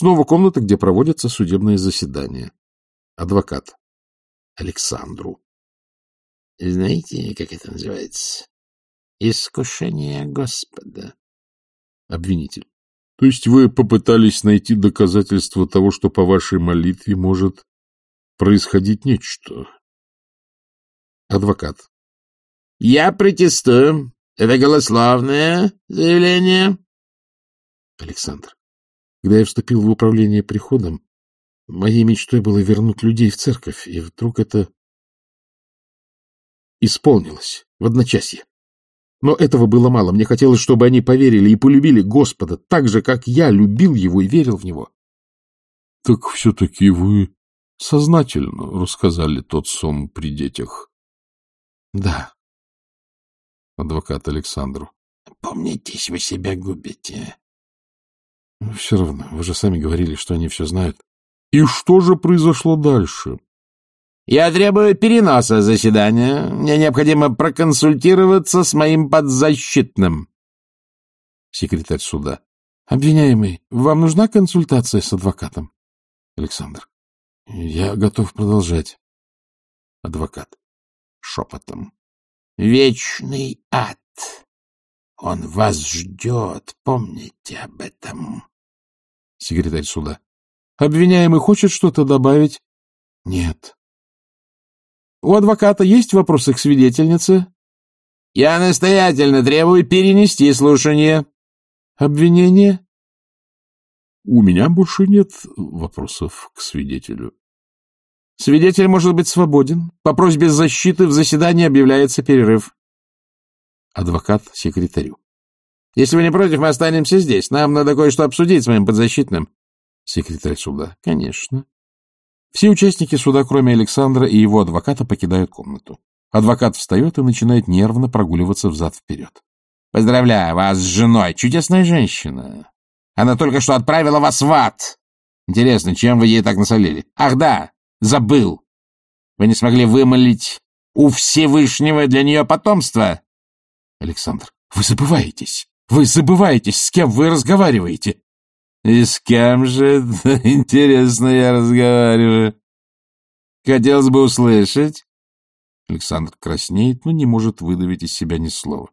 Снова комната, где проводятся судебные заседания. Адвокат. Александру. Знаете, как это называется? Искушение Господа. Обвинитель. То есть вы попытались найти доказательства того, что по вашей молитве может происходить нечто? Адвокат. Я протестую. Это голословное заявление. Александр. Когда я вступил в управление приходом, моей мечтой было вернуть людей в церковь, и вдруг это исполнилось в одночасье. Но этого было мало. Мне хотелось, чтобы они поверили и полюбили Господа так же, как я любил его и верил в него. — Так все-таки вы сознательно рассказали тот сон при детях? — Да. Адвокат Александру. — Помнитесь, вы себя губите. — Все равно, вы же сами говорили, что они все знают. — И что же произошло дальше? Я требую переноса заседания. Мне необходимо проконсультироваться с моим подзащитным. Секретарь суда. Обвиняемый, вам нужна консультация с адвокатом? Александр. Я готов продолжать. Адвокат. Шепотом. Вечный ад. Он вас ждет. Помните об этом. Секретарь суда. Обвиняемый хочет что-то добавить? Нет. У адвоката есть вопросы к свидетельнице? — Я настоятельно требую перенести слушание. — Обвинение? — У меня больше нет вопросов к свидетелю. — Свидетель может быть свободен. По просьбе защиты в заседании объявляется перерыв. Адвокат секретарю. — Если вы не против, мы останемся здесь. Нам надо кое-что обсудить с моим подзащитным. Секретарь суда. — Конечно. Все участники суда, кроме Александра и его адвоката, покидают комнату. Адвокат встает и начинает нервно прогуливаться взад-вперед. — Поздравляю вас с женой. Чудесная женщина. Она только что отправила вас в ад. Интересно, чем вы ей так насолили? Ах да, забыл. Вы не смогли вымолить у Всевышнего для нее потомство? Александр, вы забываетесь. Вы забываетесь, с кем вы разговариваете. — И с кем же, интересно, я разговариваю? Хотелось бы услышать. Александр краснеет, но не может выдавить из себя ни слова.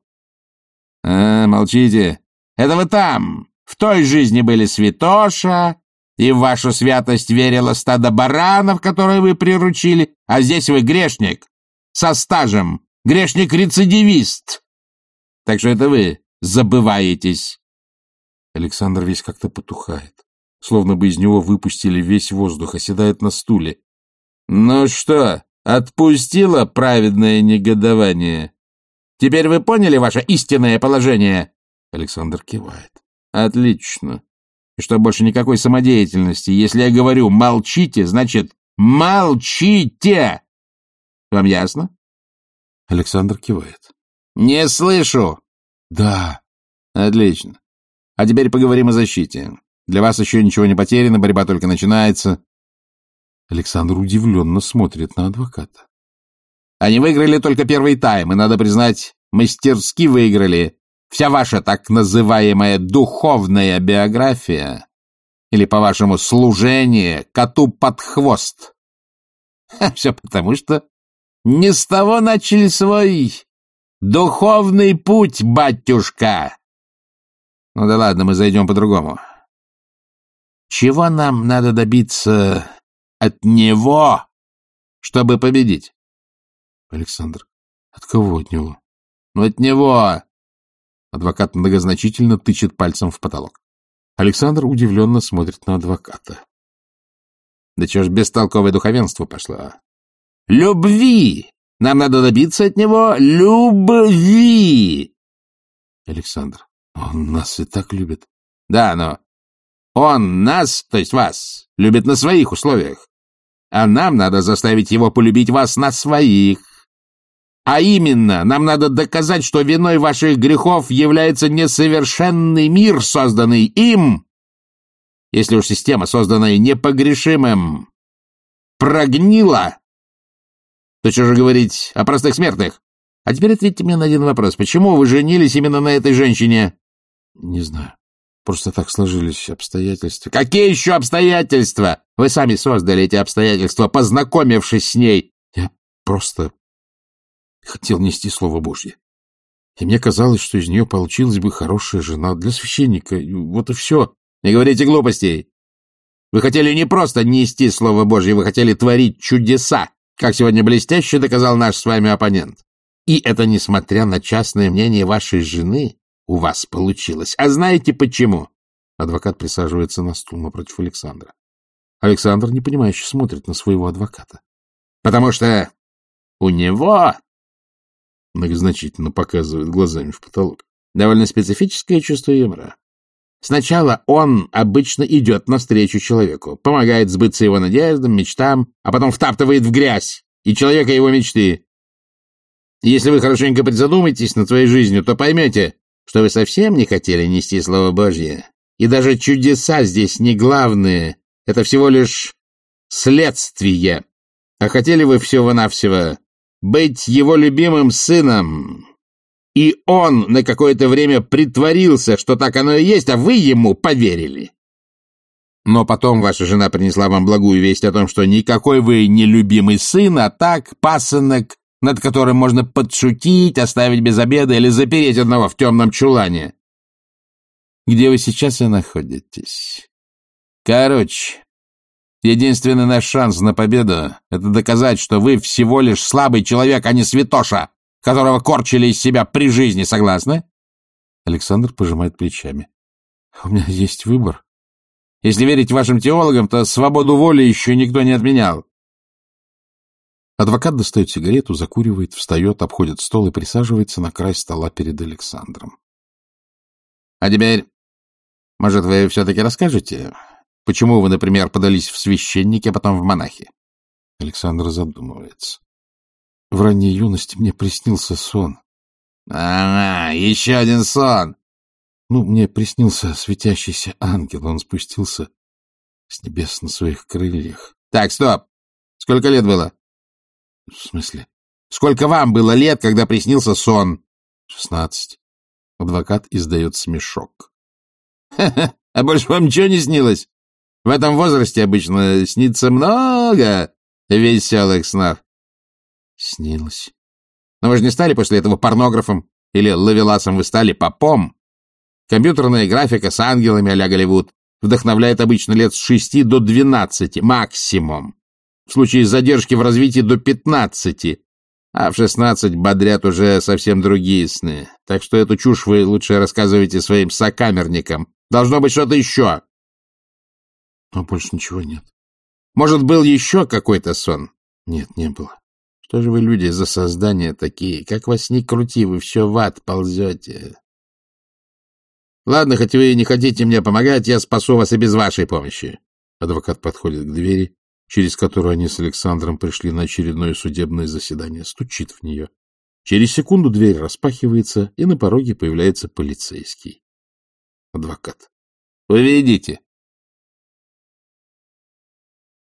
— А, молчите. Это вы там, в той жизни были святоша, и в вашу святость верило стадо баранов, которые вы приручили, а здесь вы грешник, со стажем, грешник-рецидивист. Так что это вы забываетесь. Александр весь как-то потухает, словно бы из него выпустили весь воздух, оседает на стуле. — Ну что, отпустило праведное негодование? Теперь вы поняли ваше истинное положение? Александр кивает. — Отлично. И что больше никакой самодеятельности. Если я говорю «молчите», значит «молчите». Вам ясно? Александр кивает. — Не слышу. — Да. — Отлично. А теперь поговорим о защите. Для вас еще ничего не потеряно, борьба только начинается. Александр удивленно смотрит на адвоката. Они выиграли только первый тайм, и, надо признать, мастерски выиграли. Вся ваша так называемая духовная биография, или, по-вашему, служение коту под хвост. Все потому, что не с того начали свой духовный путь, батюшка. Ну да ладно, мы зайдем по-другому. Чего нам надо добиться от него, чтобы победить? Александр, от кого от него? Ну, от него. Адвокат многозначительно тычет пальцем в потолок. Александр удивленно смотрит на адвоката. Да чего ж бестолковое духовенство пошло? Любви! Нам надо добиться от него любви! Александр, он нас и так любит. Да, но он нас, то есть вас, любит на своих условиях. А нам надо заставить его полюбить вас на своих. А именно, нам надо доказать, что виной ваших грехов является несовершенный мир, созданный им, если уж система, созданная непогрешимым, прогнила, то что же говорить о простых смертных? А теперь ответьте мне на один вопрос. Почему вы женились именно на этой женщине? Не знаю. Просто так сложились обстоятельства. Какие еще обстоятельства? Вы сами создали эти обстоятельства, познакомившись с ней. Я просто хотел нести Слово Божье. И мне казалось, что из нее получилась бы хорошая жена для священника. Вот и все. Не говорите глупостей. Вы хотели не просто нести Слово Божье, вы хотели творить чудеса, как сегодня блестяще доказал наш с вами оппонент. И это несмотря на частное мнение вашей жены, у вас получилось. А знаете почему? Адвокат присаживается на стул напротив Александра. Александр, непонимающе, смотрит на своего адвоката. Потому что у него многозначительно показывает глазами в потолок. Довольно специфическое чувство юмора. Сначала он обычно идет навстречу человеку, помогает сбыться его надеждам, мечтам, а потом втаптывает в грязь и человека его мечты. Если вы хорошенько призадумаетесь над своей жизнью, то поймете, что вы совсем не хотели нести Слово Божье. И даже чудеса здесь не главные, это всего лишь следствие. А хотели вы всего-навсего быть его любимым сыном. И он на какое-то время притворился, что так оно и есть, а вы ему поверили. Но потом ваша жена принесла вам благую весть о том, что никакой вы не любимый сын, а так пасынок, над которым можно подшутить, оставить без обеда или запереть одного в темном чулане. Где вы сейчас и находитесь? Короче, единственный наш шанс на победу — это доказать, что вы всего лишь слабый человек, а не святоша, которого корчили из себя при жизни, согласны? Александр пожимает плечами. У меня есть выбор. Если верить вашим теологам, то свободу воли еще никто не отменял. Адвокат достает сигарету, закуривает, встает, обходит стол и присаживается на край стола перед Александром. — А теперь, может, вы все-таки расскажете, почему вы, например, подались в священники, а потом в монахи? Александр задумывается. В ранней юности мне приснился сон. А, -а еще один сон. Ну, мне приснился светящийся ангел. Он спустился с небес на своих крыльях. Так, стоп. Сколько лет было? — В смысле? — Сколько вам было лет, когда приснился сон? — Шестнадцать. Адвокат издает смешок. — А больше вам ничего не снилось? В этом возрасте обычно снится много веселых снов. — Снилось. — Но вы же не стали после этого порнографом? Или лавеласом вы стали попом? Компьютерная графика с ангелами а-ля Голливуд вдохновляет обычно лет с шести до двенадцати максимум в случае задержки в развитии до 15, а в 16 бодрят уже совсем другие сны. Так что эту чушь вы лучше рассказывайте своим сокамерникам. Должно быть что-то еще. Но больше ничего нет. Может, был еще какой-то сон? Нет, не было. Что же вы, люди, за создания такие? Как вас ни крути, вы все в ад ползете. Ладно, хоть вы и не хотите мне помогать, я спасу вас и без вашей помощи. Адвокат подходит к двери, через которую они с Александром пришли на очередное судебное заседание, стучит в нее. Через секунду дверь распахивается, и на пороге появляется полицейский. Адвокат. — Вы видите?